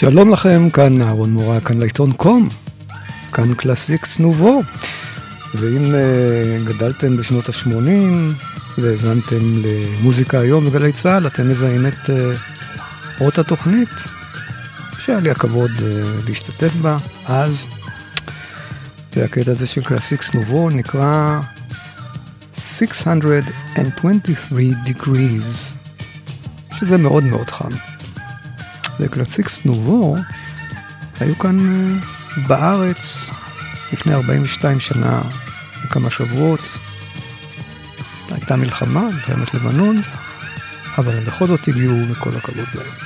שלום לכם, כאן אהרון מורה, כאן להיטון com, כאן Classix Nouveaux. ואם uh, גדלתם בשנות ה-80 והאזנתם למוזיקה היום בגלי צה"ל, אתם מזהים את uh, אות התוכנית, שהיה לי הכבוד uh, להשתתף בה אז. והקטע הזה של Classix Nouveaux נקרא 623 degrees, שזה מאוד מאוד חם. וקלאסיקס נובו היו כאן בארץ לפני 42 שנה וכמה שבועות. הייתה מלחמה, מלחמת לבנון, אבל הם בכל זאת הגיעו וכל הכבוד להם.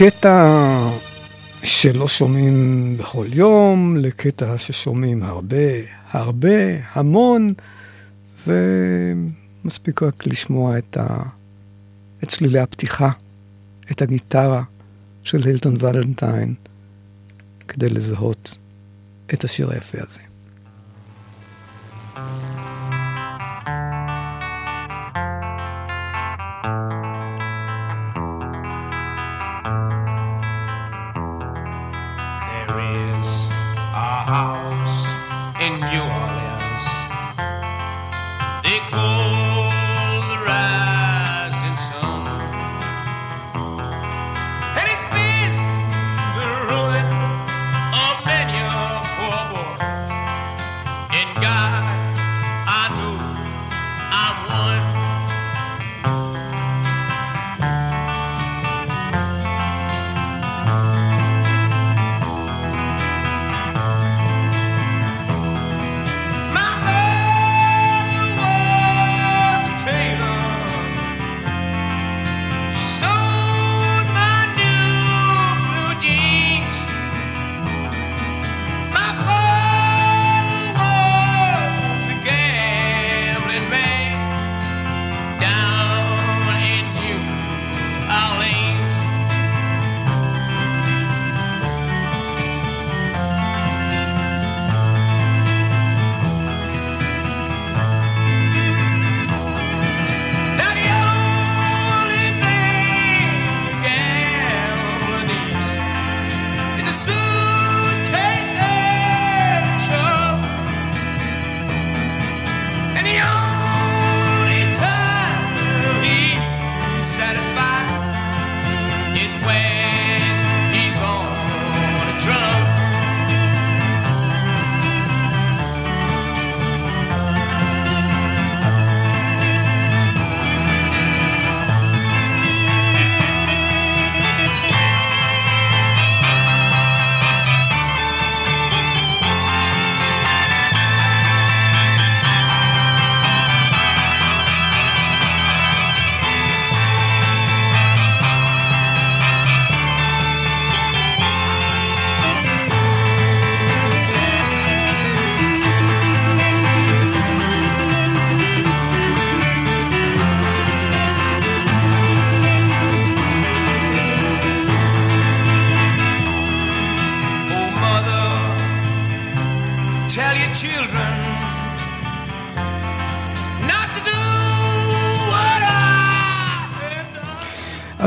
ומקטע שלא שומעים בכל יום, לקטע ששומעים הרבה, הרבה, המון, ומספיק רק לשמוע את, ה... את צלילי הפתיחה, את הגיטרה של הילטון ולנטיין, כדי לזהות את השיר היפה הזה. אז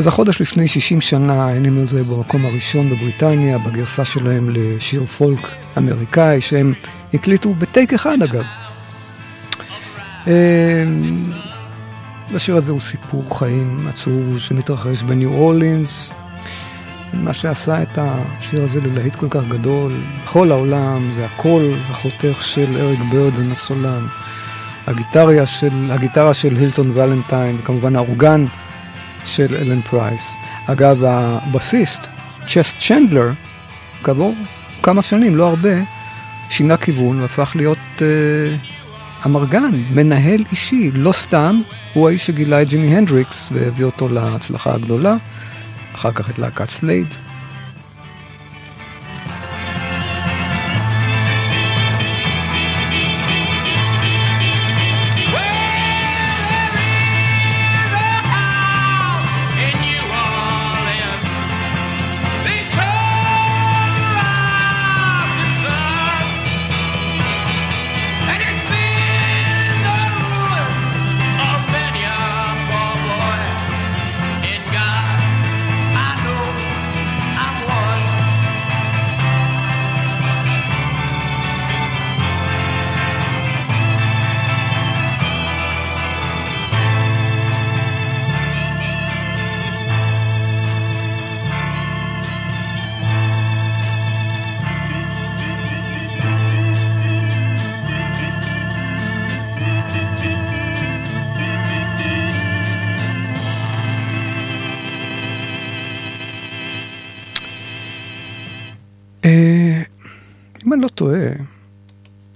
החודש לפני 60 שנה היינו זה במקום הראשון בבריטניה, בגרסה שלהם לשיר פולק אמריקאי, שהם הקליטו בטייק אחד אגב. השיר הזה הוא סיפור חיים עצוב שמתרחש בניו אורלינס. מה שעשה את השיר הזה ללהיט כל כך גדול בכל העולם זה הקול החותך של אריק ברדן הסולן, הגיטריה של, הגיטרה של הילטון ולנטיין, וכמובן האורגן של אלן פרייס. אגב, הבסיסט, צ'ס צ'נדלר, כעבור כמה שנים, לא הרבה, שינה כיוון והפך להיות uh, אמרגן, מנהל אישי, לא סתם, הוא האיש שגילה את ג'ימי הנדריקס והביא אותו להצלחה הגדולה, אחר כך את להקת סלייד.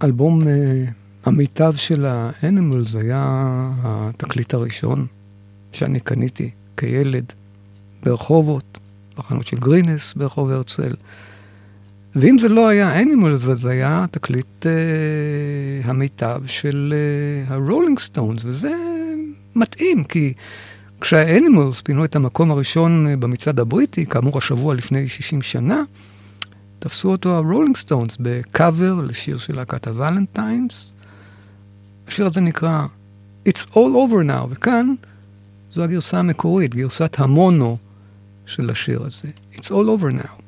אלבום uh, המיטב של האנימלס היה התקליט הראשון שאני קניתי כילד ברחובות, בחנות של גרינס ברחוב הרצל. ואם זה לא היה אנימלס, אז זה היה תקליט uh, המיטב של הרולינג uh, סטונס, וזה מתאים, כי כשהאנימלס פינו את המקום הראשון במצעד הבריטי, כאמור השבוע לפני 60 שנה, תפסו אותו הרולינג סטונס בקאבר לשיר של להקת הוולנטיינס. השיר הזה נקרא It's All Over Now, וכאן זו הגרסה המקורית, גרסת המונו של השיר הזה. It's All Over Now.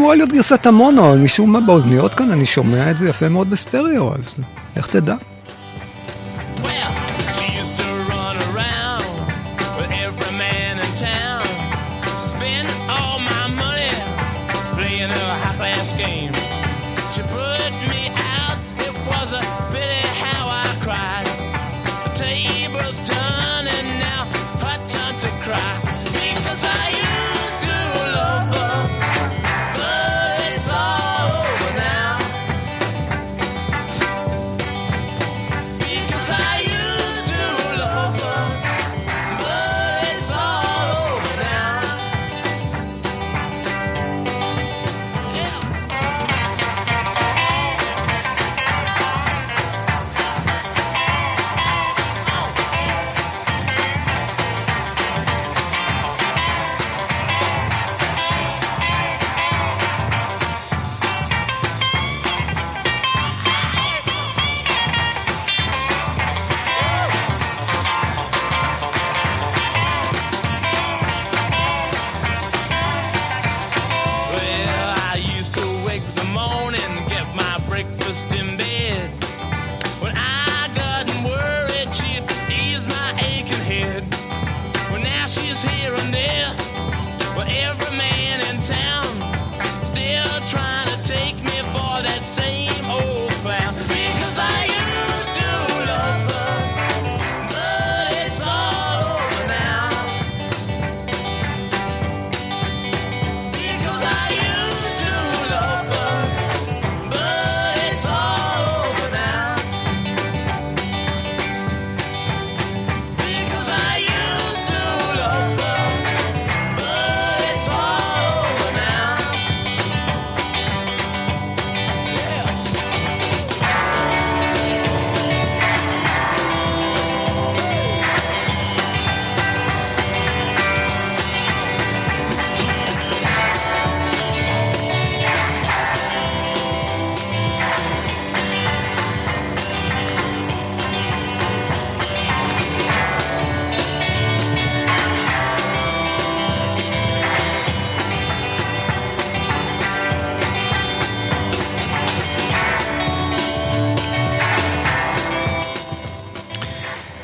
אמורה להיות גרסת המונו, משום מה באוזניות כאן אני שומע את זה יפה מאוד בסטריאו, אז איך תדע?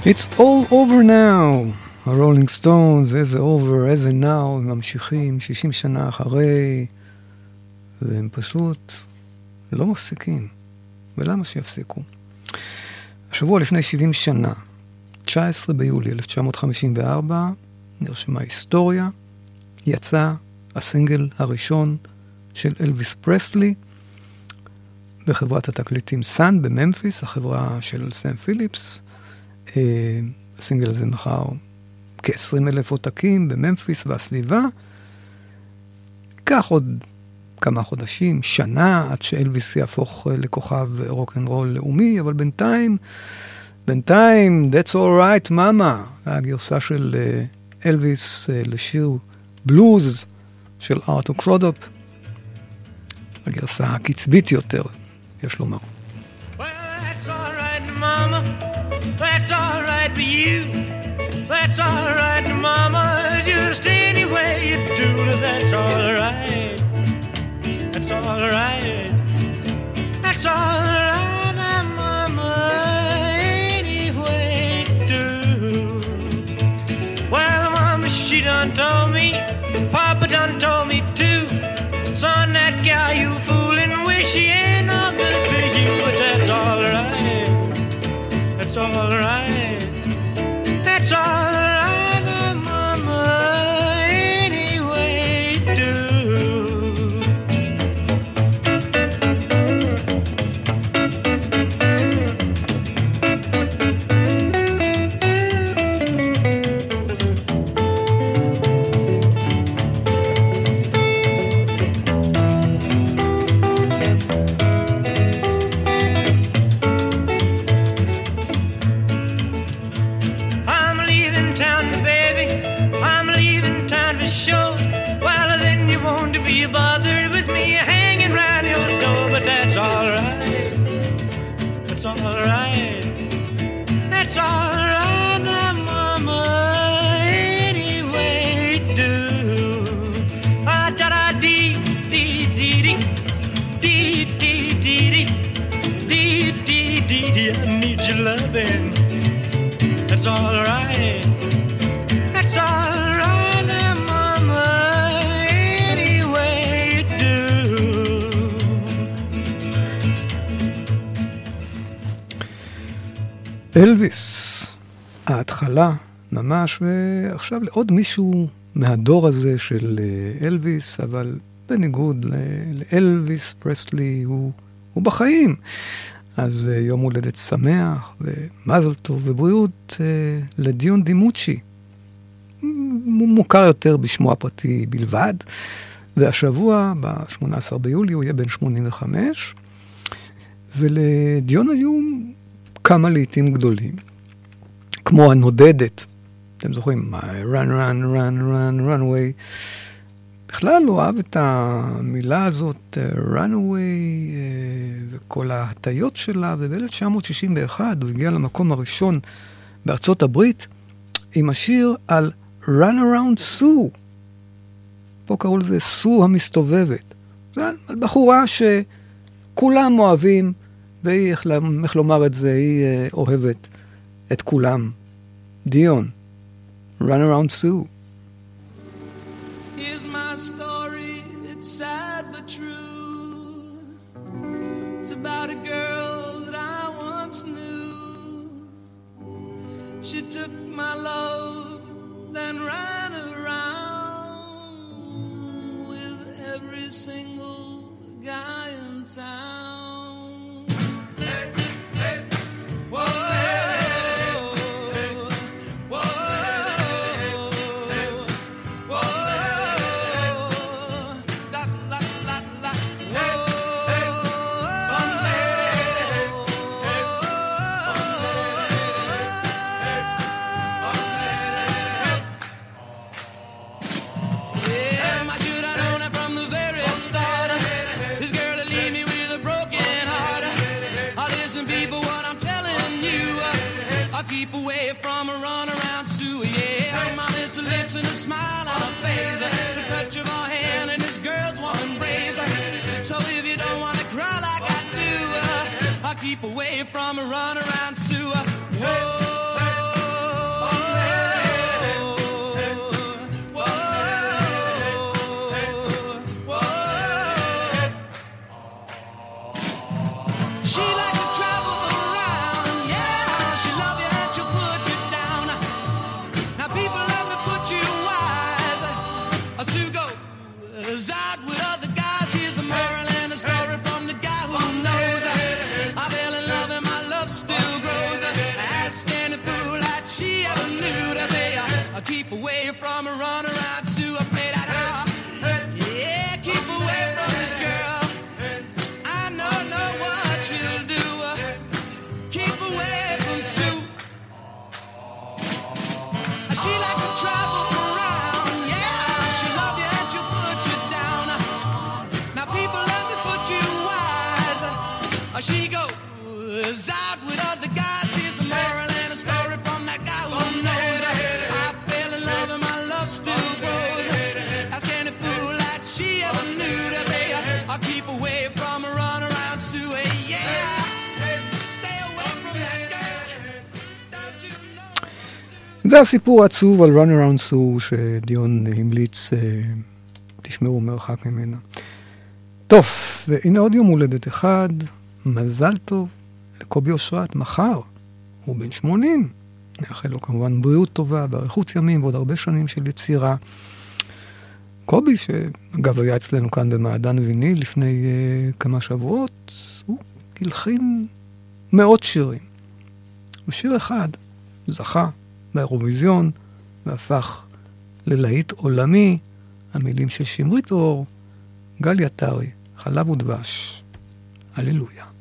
It's all over now. הרולינג סטונס, איזה over, איזה now, הם ממשיכים 60 שנה אחרי, והם פשוט לא מפסיקים. ולמה שיפסיקו? השבוע לפני 70 שנה, 19 ביולי 1954, נרשמה היסטוריה, יצא הסינגל הראשון של אלוויס פרסלי בחברת התקליטים סאן בממפיס, החברה של סם פיליפס. אה, הסינגל הזה מכר כ-20 אלף עותקים בממפיס והסביבה. ייקח עוד כמה חודשים, שנה, עד שאלוויס יהפוך אה, לכוכב רוקנרול לאומי, אבל בינתיים, בינתיים, That's all right, mama, הגרסה של אה, אלוויס לשיר בלוז של ארתו קרודופ, הגרסה הקצבית יותר, יש לומר. You. That's all right, mama. Just any way you do it, that's all right. That's all right. That's all right, try. ועכשיו לעוד מישהו מהדור הזה של אה, אלוויס, אבל בניגוד לאלוויס פרסלי, הוא, הוא בחיים. אז אה, יום הולדת שמח, ומזל טוב ובריאות אה, לדיון דימוצ'י. הוא מוכר יותר בשמו הפרטי בלבד, והשבוע, ב-18 ביולי, הוא יהיה בן 85, ולדיון היו כמה לעיתים גדולים, כמו הנודדת, אתם זוכרים, My run, run, run, run, runway. בכלל הוא אהב את המילה הזאת, אה, runaway, אה, וכל ההטיות שלה, וב-1961 הוא הגיע למקום הראשון בארצות הברית עם השיר על Run Around Sue. פה קראו לזה סו המסתובבת. על בחורה שכולם אוהבים, והיא, איך לומר את זה, היא אה, אוהבת את כולם. דיון, Run Around Sue. Here's my story, it's sad but true. It's about a girl that I once knew. She took my love, then ran around with every single guy in town. away from a runaround to a whoa. זה הסיפור העצוב על run around Sue שדיון המליץ, uh, תשמעו מרחק ממנה. טוב, והנה עוד יום הולדת אחד, מזל טוב לקובי אושרת, מחר, הוא בן 80. נאחל לו כמובן בריאות טובה ואריכות ימים ועוד הרבה שנים של יצירה. קובי, שאגב היה אצלנו כאן במעדן ויני לפני uh, כמה שבועות, הוא הלחין מאות שירים. ושיר אחד זכה באירוויזיון, והפך ללהיט עולמי, המילים של שמרית אור, גל יטרי, חלב ודבש, הללויה.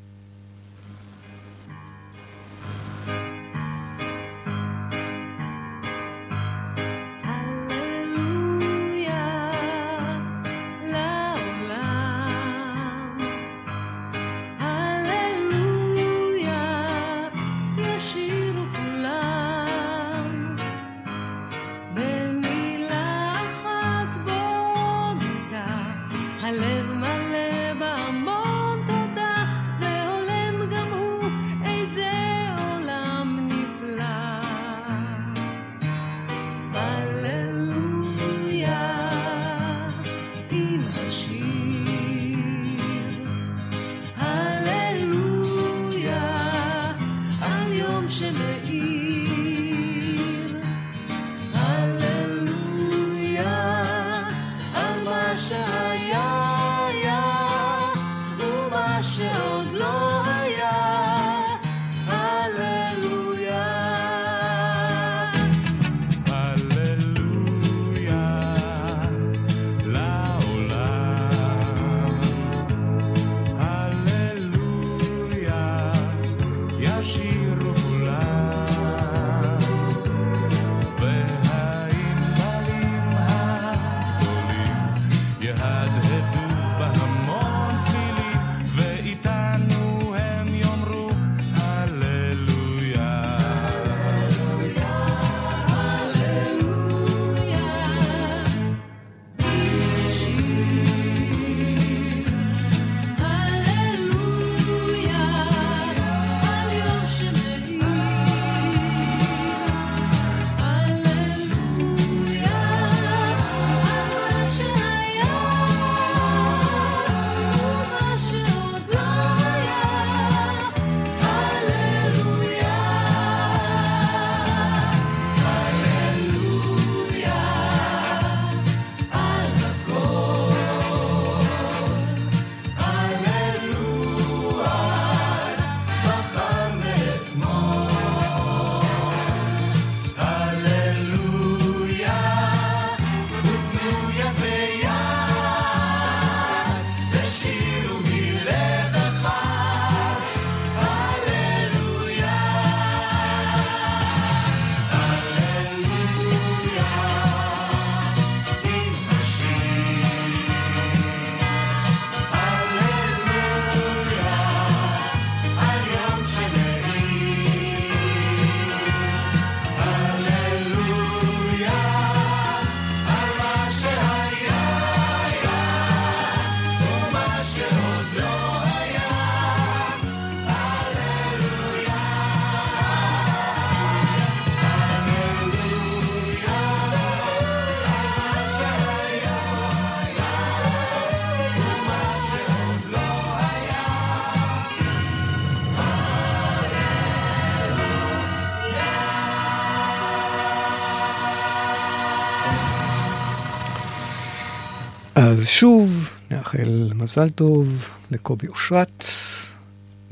אז שוב, נאחל מזל טוב לקובי אושרת,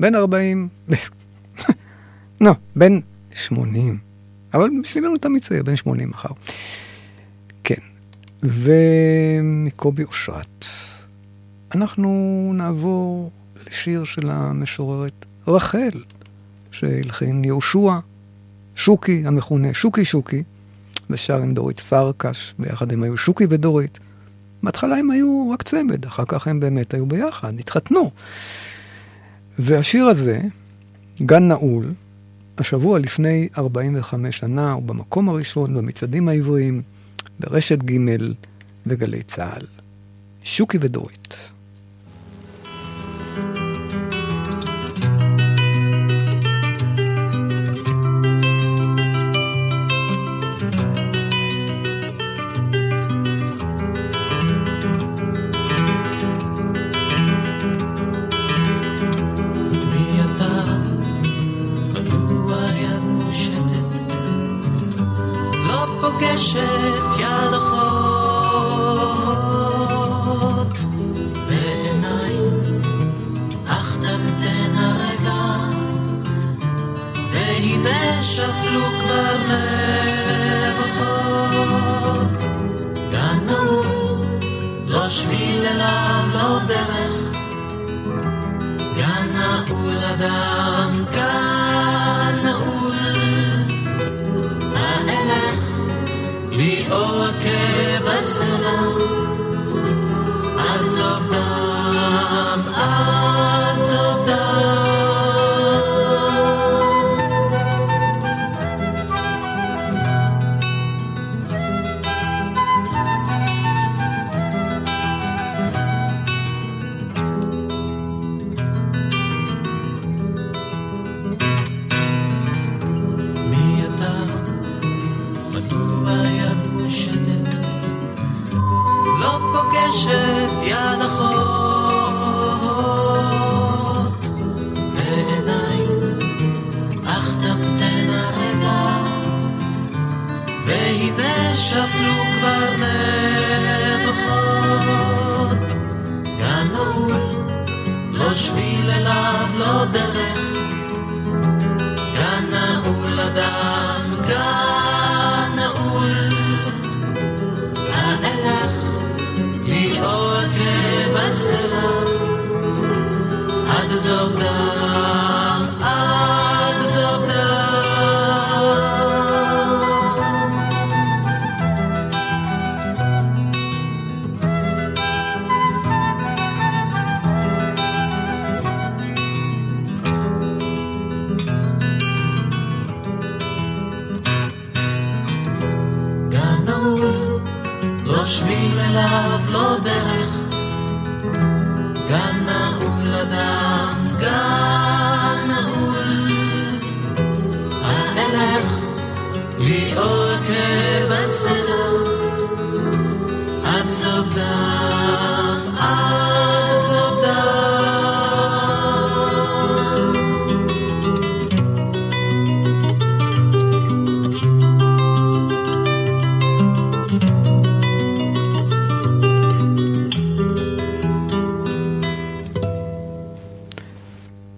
בן 40, לא, בן 80, אבל בשבילנו תמיד צעיר, בן 80 מחר. כן, ומקובי אושרת, אנחנו נעבור לשיר של המשוררת רחל, שהלחין יהושע שוקי, המכונה שוקי שוקי, ושר עם דורית פרקש, ביחד הם היו שוקי ודורית. בהתחלה הם היו רק צמד, אחר כך הם באמת היו ביחד, התחתנו. והשיר הזה, גן נעול, השבוע לפני 45 שנה, הוא במקום הראשון במצעדים העבריים, ברשת ג' וגלי צה"ל. שוקי ודורית.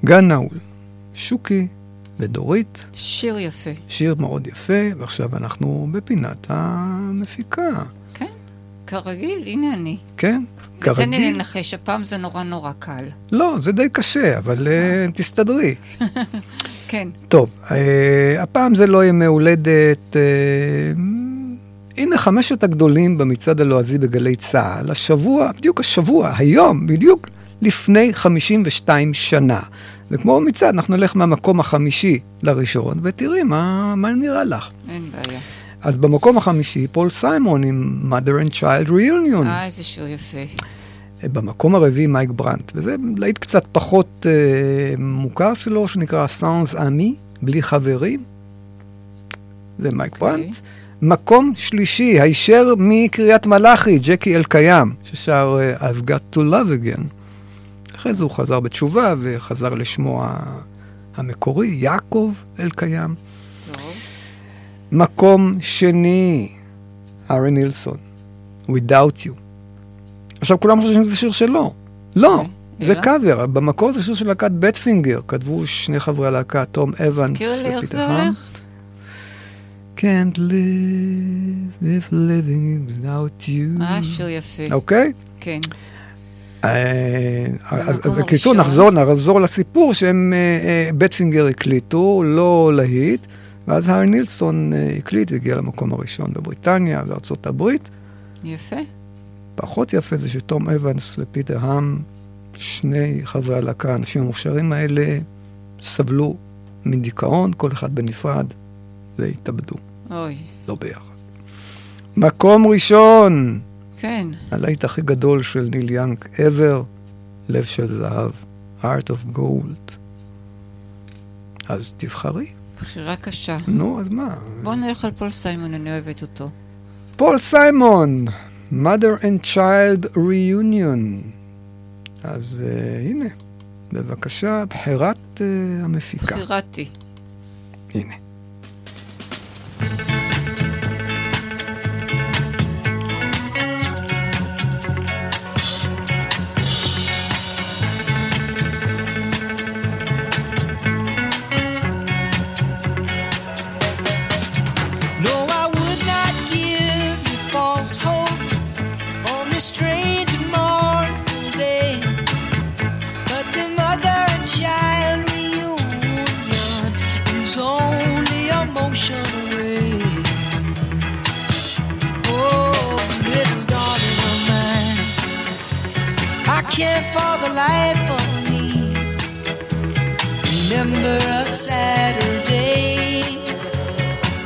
גן נעול, שוקי ודורית, שיר יפה. שיר מאוד יפה, ועכשיו אנחנו בפינת המפיקה. כן, כרגיל, הנה אני. כן, ותן לי כרגיל. לנחש, הפעם זה נורא נורא קל. לא, זה די קשה, אבל אה, תסתדרי. כן. טוב, אה, הפעם זה לא ימי הולדת. אה, הנה חמשת הגדולים במצעד הלועזי בגלי צה"ל, השבוע, בדיוק השבוע, היום, בדיוק לפני 52 שנה. וכמו במצעד, אנחנו נלך מהמקום החמישי לראשון, ותראי מה, מה נראה לך. אין בעיה. אז במקום החמישי, פול סיימון עם mother and child reunion. אה, איזה שיר יפה. במקום הרביעי מייק ברנט, וזה להיט קצת פחות אה, מוכר שלו, שנקרא Sans amis, בלי חברים. זה מייק אוקיי. ברנט. מקום שלישי, הישר מקריית מלאכי, ג'קי אלקיים, ששר אה, I've got to love again. אחרי זה הוא חזר בתשובה וחזר לשמו המקורי, יעקב אלקיים. מקום שני, הארי נילסון, Without You. עכשיו כולם חושבים שזה שיר שלו. לא, אוקיי, זה? קאבר. במקור זה שיר של להקת בטפינגר, כתבו שני חברי הלהקה, תום אבנס תזכיר לי איך זה. הולך? can't live if living without you. אה, שיר יפה. אוקיי? כן. אה, בקיצור. נחזור, נחזור לסיפור שהם, אה, אה, בדפינגר הקליטו, לא להיט, ואז הארי נילסון הקליט והגיע למקום הראשון בבריטניה וארצות הברית. יפה. פחות יפה זה שתום אבנס ופיטר האם, שני חברי הלהקה, האנשים המוכשרים האלה, סבלו מדיכאון, כל אחד בנפרד, והתאבדו, אוי. לא ביחד. מקום ראשון, כן. הלהיט הכי גדול של ניל יאנג ever, לב של זהב, heart of gold. אז תבחרי. בחירה קשה. נו, אז מה? בוא נלך על פול סיימון, אני אוהבת אותו. פול סיימון, mother and child reunion. אז uh, הנה, בבקשה, בחירת uh, המפיקה. בחירתי. הנה. Can't for the light for me remember a Saturday.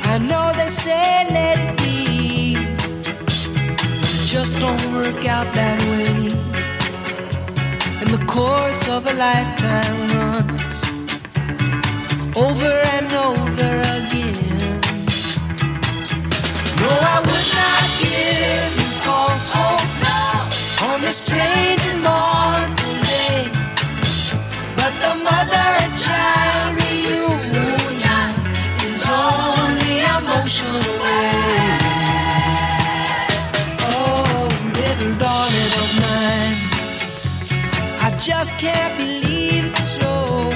I know they say let it be, it just don't work out that way. And the course of a lifetime runs over and over again. Just can't believe it's so.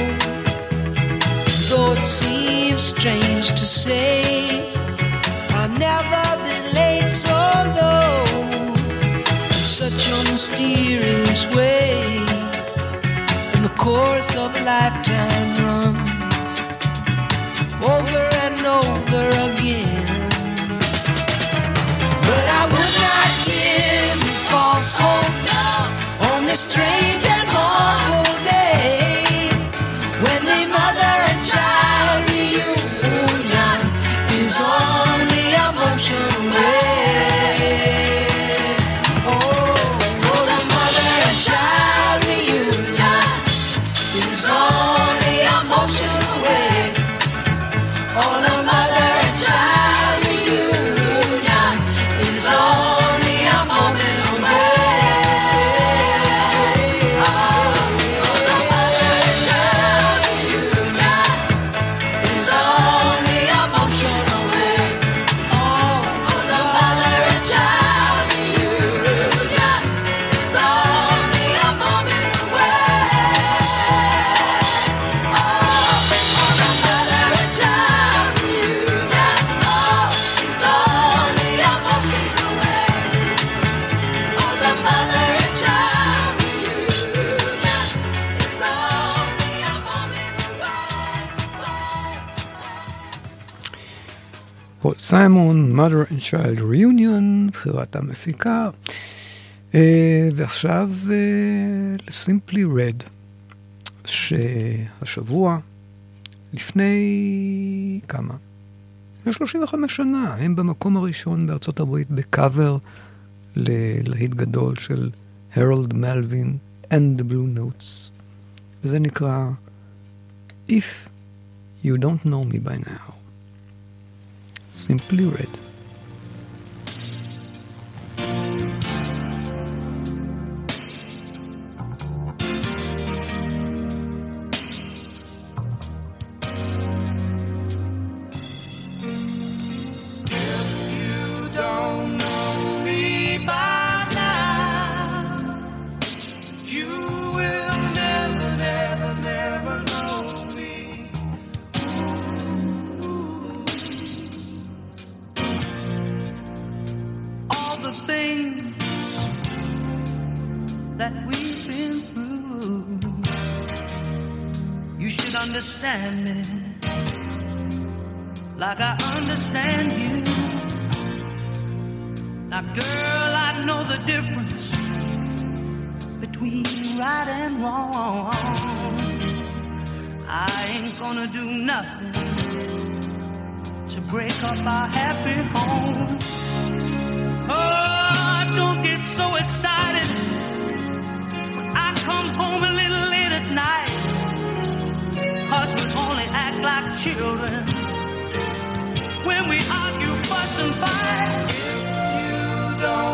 Though it seems strange to say, I've never been late so low. in Such a mysterious way and the course of a lifetime runs over and over again. But I would not give you false hope on this strange סיימון, mother and child reunion, בחירת המפיקה. אה, ועכשיו לסימפלי רד, שהשבוע, לפני כמה? לפני 35 שנה, הם במקום הראשון בארצות הברית בקאבר ללהיט גדול של הרולד מלווין and the Blue Notes. וזה נקרא If You Don't Know Me By Now. Simply Red. Up our happy home. Oh, don't get so excited when I come home a little late at night. Cause we only act like children when we argue, fuss, and fight. If you don't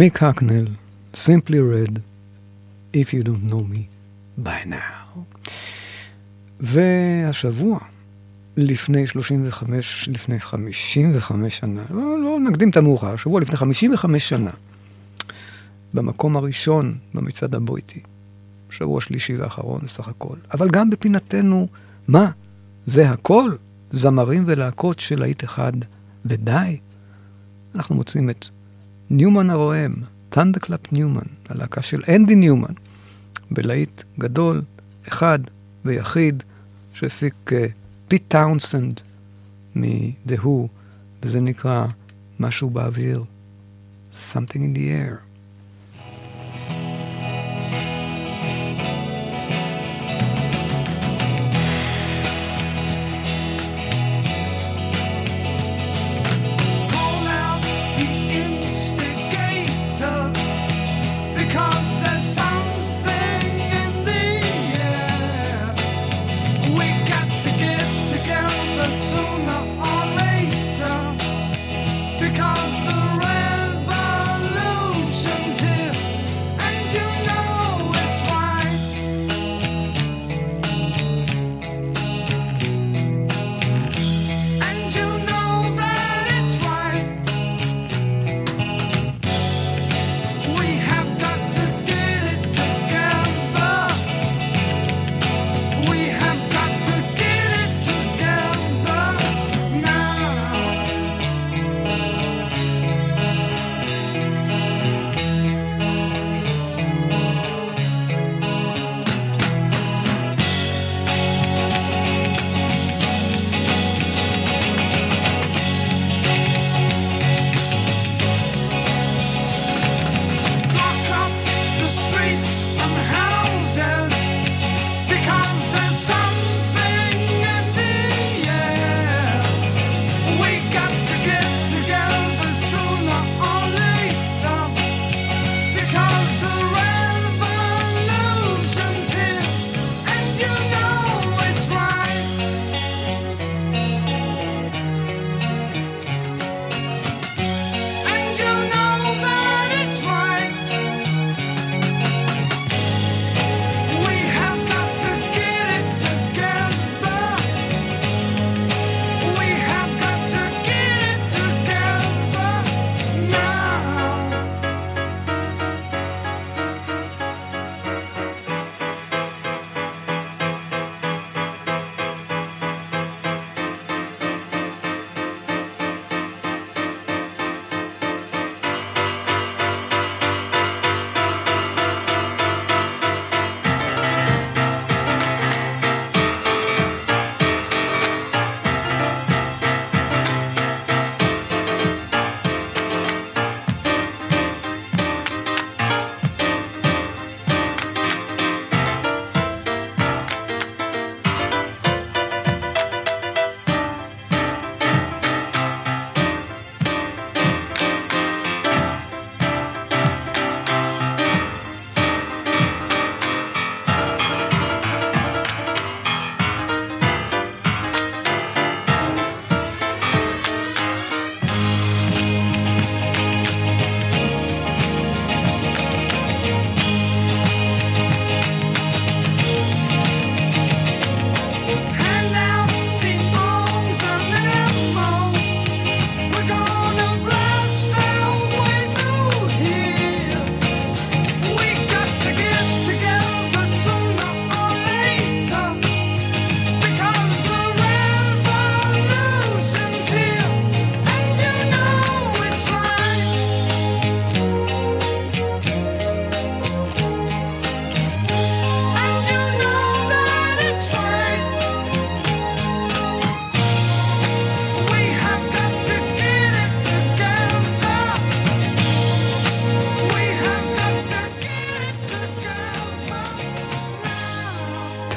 מיק הקנל, Simply Red, If You Don't Know Me by Now. והשבוע, לפני 35, לפני 55 שנה, לא, לא נקדים את המאוחר, שבוע לפני 55 שנה, במקום הראשון במצעד הבריטי, שבוע שלישי ואחרון בסך הכל, אבל גם בפינתנו, מה? זה הכל? זמרים ולהקות של להיט אחד, ודי. אנחנו מוצאים את ניומן הרועם, ת'אנדרקלאפ ניומן, הלהקה של אנדי ניומן, בלהיט גדול, אחד ויחיד, שהפיק פיט טאונסנד Who, וזה נקרא משהו באוויר, Something in the air.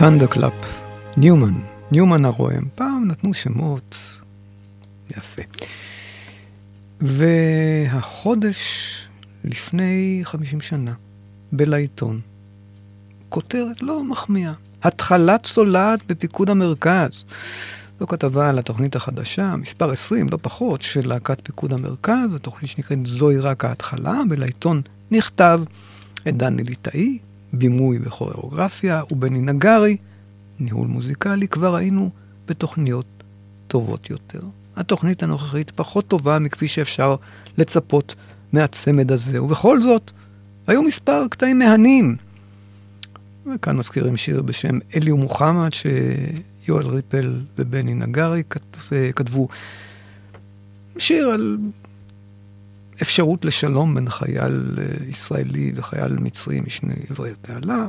ת'אנדרקלאפ, ניומן, ניומן הרועם. פעם נתנו שמות. יפה. והחודש לפני 50 שנה, בלהיטון, כותרת לא מחמיאה. התחלה צולעת בפיקוד המרכז. זו כתבה על התוכנית החדשה, מספר 20, לא פחות, של להקת פיקוד המרכז, התוכנית שנקראת זוהי רק ההתחלה, ולהיטון נכתב את דני ליטאי, בימוי וכוריאוגרפיה, ובני נגרי, ניהול מוזיקלי, כבר היינו בתוכניות טובות יותר. התוכנית הנוכחית פחות טובה מכפי שאפשר לצפות מהצמד הזה, ובכל זאת, היו מספר קטעים מהנים. וכאן מזכירים שיר בשם אלי ומוחמד, שיואל ריפל ובני נגרי כתבו שיר על אפשרות לשלום בין חייל ישראלי וחייל מצרי משני עברי התעלה.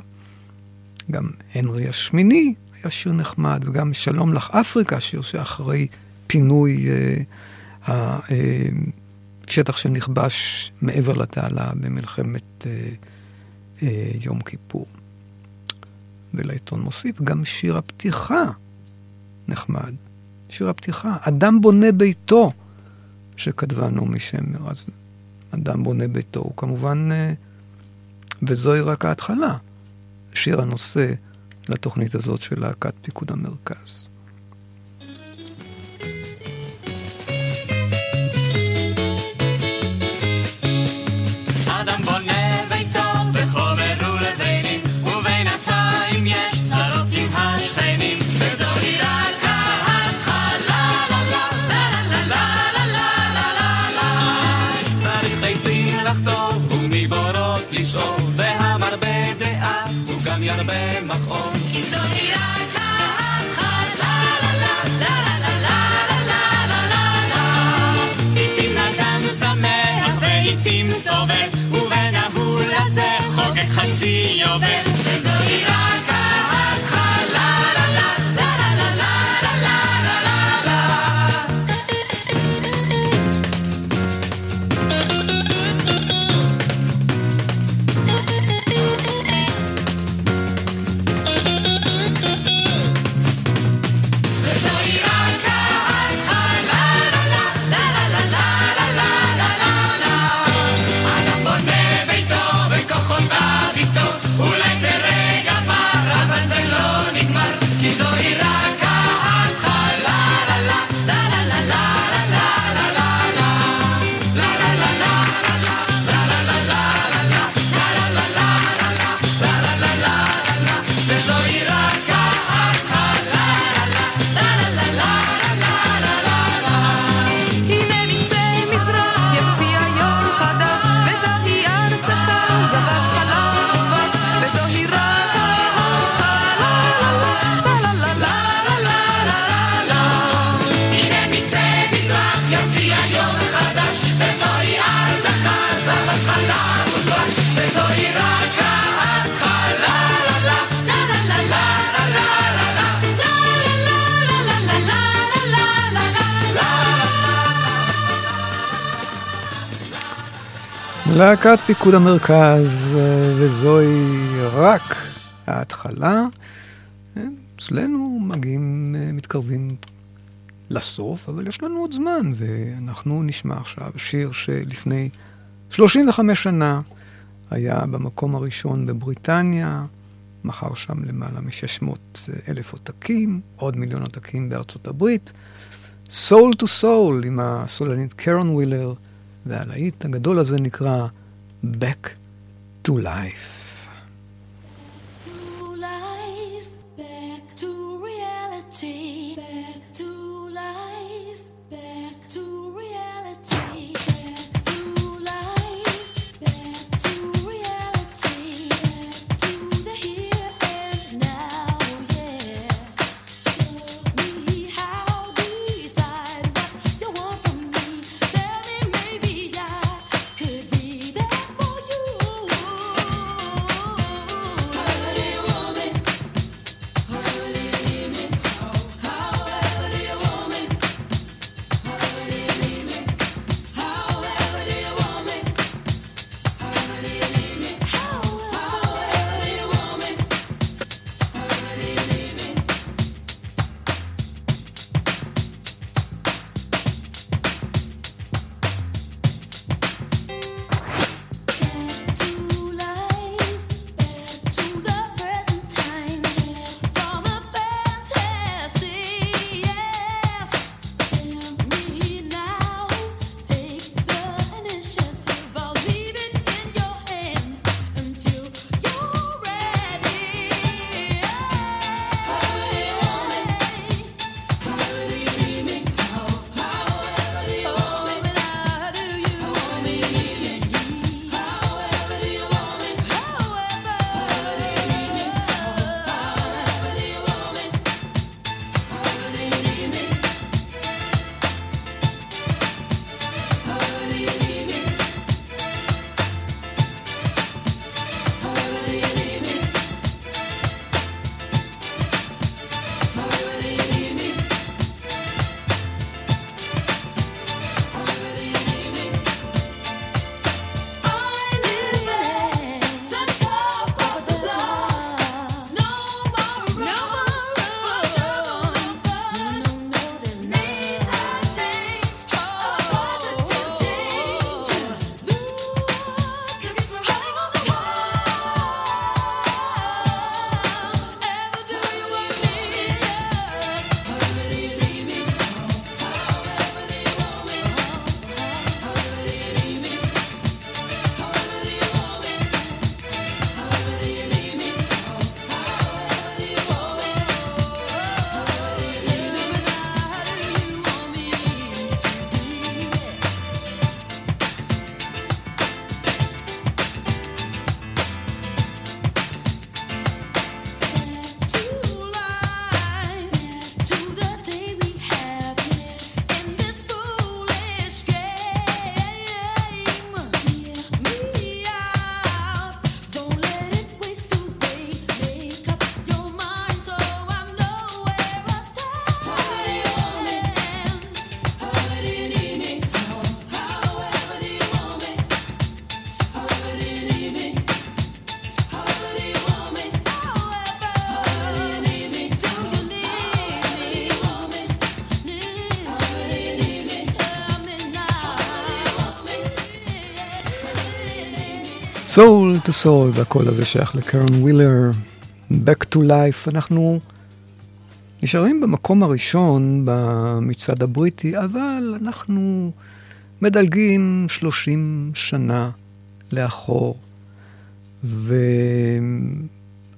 גם הנרי השמיני היה שיר נחמד, וגם שלום לך אפריקה, שיר שאחרי פינוי אה, השטח שנכבש מעבר לתעלה במלחמת אה, אה, יום כיפור. ולעיתון מוסיף גם שיר הפתיחה נחמד. שיר הפתיחה, אדם בונה ביתו, שכתבה נעמי שמר. אז אדם בונה ביתו הוא כמובן, וזוהי רק ההתחלה, שיר הנושא לתוכנית הזאת של להקת פיקוד המרכז. סובל, ובין ההול הזה חוגג חצי יובל. וזוהי רק להקת פיקוד המרכז, אה, וזוהי רק ההתחלה. אה, אצלנו מגיעים, אה, מתקרבים לסוף, אבל יש לנו עוד זמן, ואנחנו נשמע עכשיו שיר שלפני 35 שנה היה במקום הראשון בבריטניה, מכר שם למעלה מ-600 אלף עותקים, עוד מיליון עותקים בארצות הברית. Soul to Soul עם הסולנית קרון ווילר, והלהיט הגדול הזה נקרא Back to Life. טו סול, והקול הזה שייך לקרן ווילר, Back to Life. אנחנו נשארים במקום הראשון במצעד הבריטי, אבל אנחנו מדלגים 30 שנה לאחור.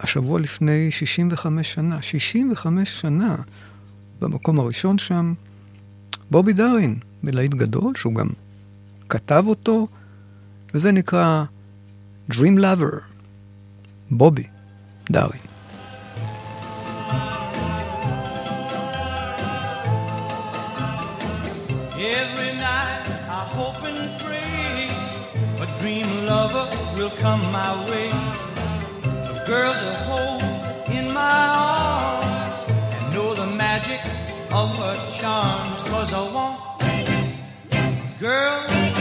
והשבוע לפני 65 שנה, 65 שנה, במקום הראשון שם, בובי דארין, בלהיט גדול, שהוא גם כתב אותו, וזה נקרא Dream Lover, Bobby Darin. Every night I hope and pray a dream lover will come my way. A girl to hold in my arms and know the magic of her charms. Cause I want a girl.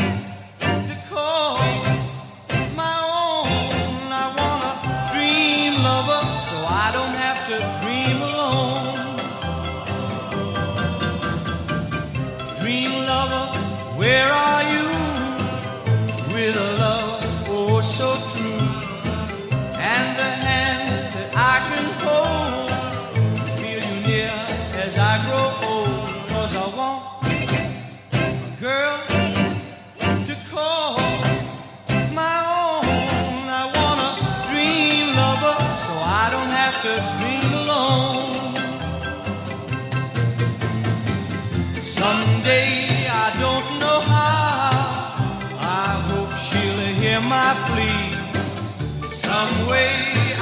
Some way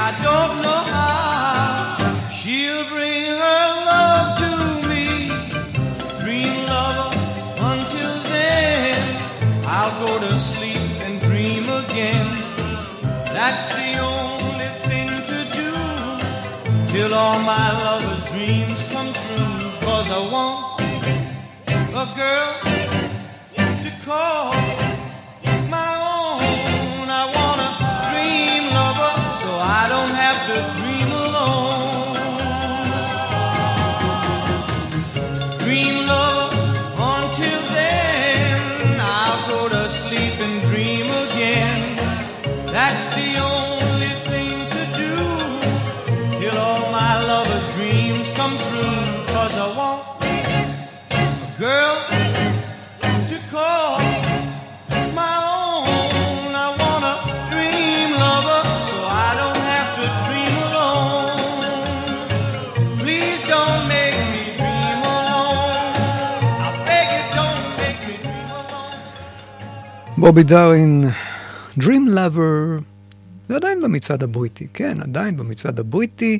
I don't know how. She'll bring her love to me. Dream lover, until then, I'll go to sleep and dream again. That's the only thing to do till all my lover's dreams come true. Cause I want a girl to call בובי דארין, Dream Lover, ועדיין במצעד הבריטי, כן, עדיין במצעד הבריטי.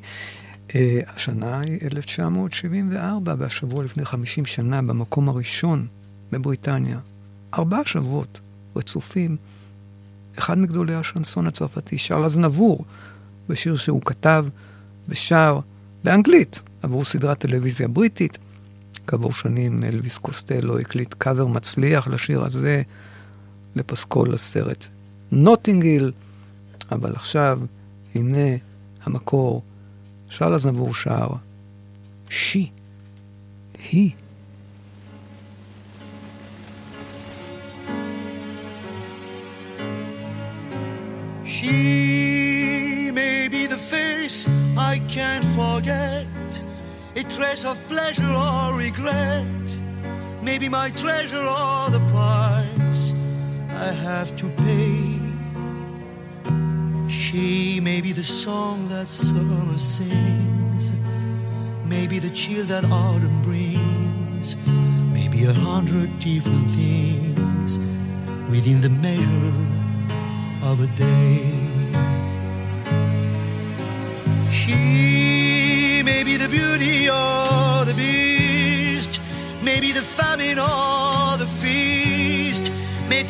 אה, השנה היא 1974, והשבוע לפני 50 שנה, במקום הראשון בבריטניה. ארבעה שבועות רצופים. אחד מגדולי השנסון הצרפתי, שרל אזנבור, בשיר שהוא כתב ושר באנגלית עבור סדרת טלוויזיה בריטית. כעבור שנים אלוויס קוסטלו הקליט קאבר מצליח לשיר הזה לפסקול הסרט נוטינגיל, אבל עכשיו, הנה המקור, שרל אזנבור שר, שי, היא. She may be the face I can't forget, a trace of pleasure or regret, maybe my treasure or the price I have to pay. She may be the song that summer sings, maybe the chill that autumn brings, maybe a hundred different things within the measure of a day. She may be the beauty or the beast, maybe the famine or the feast,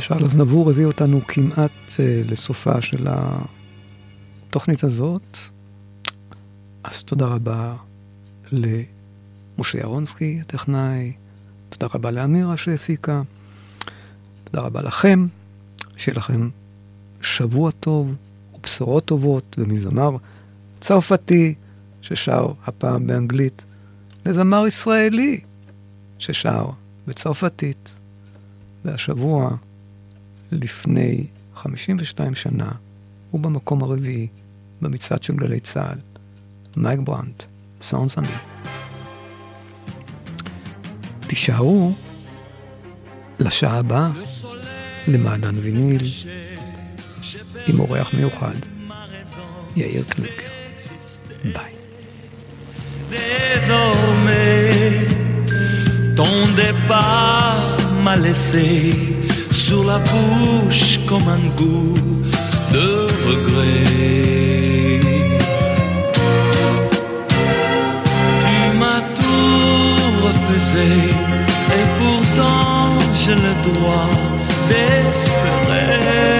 ושרל אזנבור הביא אותנו כמעט אה, לסופה של התוכנית הזאת. אז תודה רבה למשה ירונסקי, הטכנאי, תודה רבה לאמירה שהפיקה, תודה רבה לכם, שיהיה לכם שבוע טוב ובשורות טובות, ומזמר צרפתי ששר הפעם באנגלית, וזמר ישראלי ששר בצרפתית. והשבוע, לפני 52 שנה, הוא במקום הרביעי במצעד של גלי צה"ל, מייק ברנט, סאונדס אני. תישארו לשעה הבאה למעדן ויניל עם אורח מיוחד, יאיר קליקר. ביי. Désormais, ton départ m'a laissé sur la bouche comme un goût de regret. Tu m'as tout refusé et pourtant j'ai le droit d'espérer.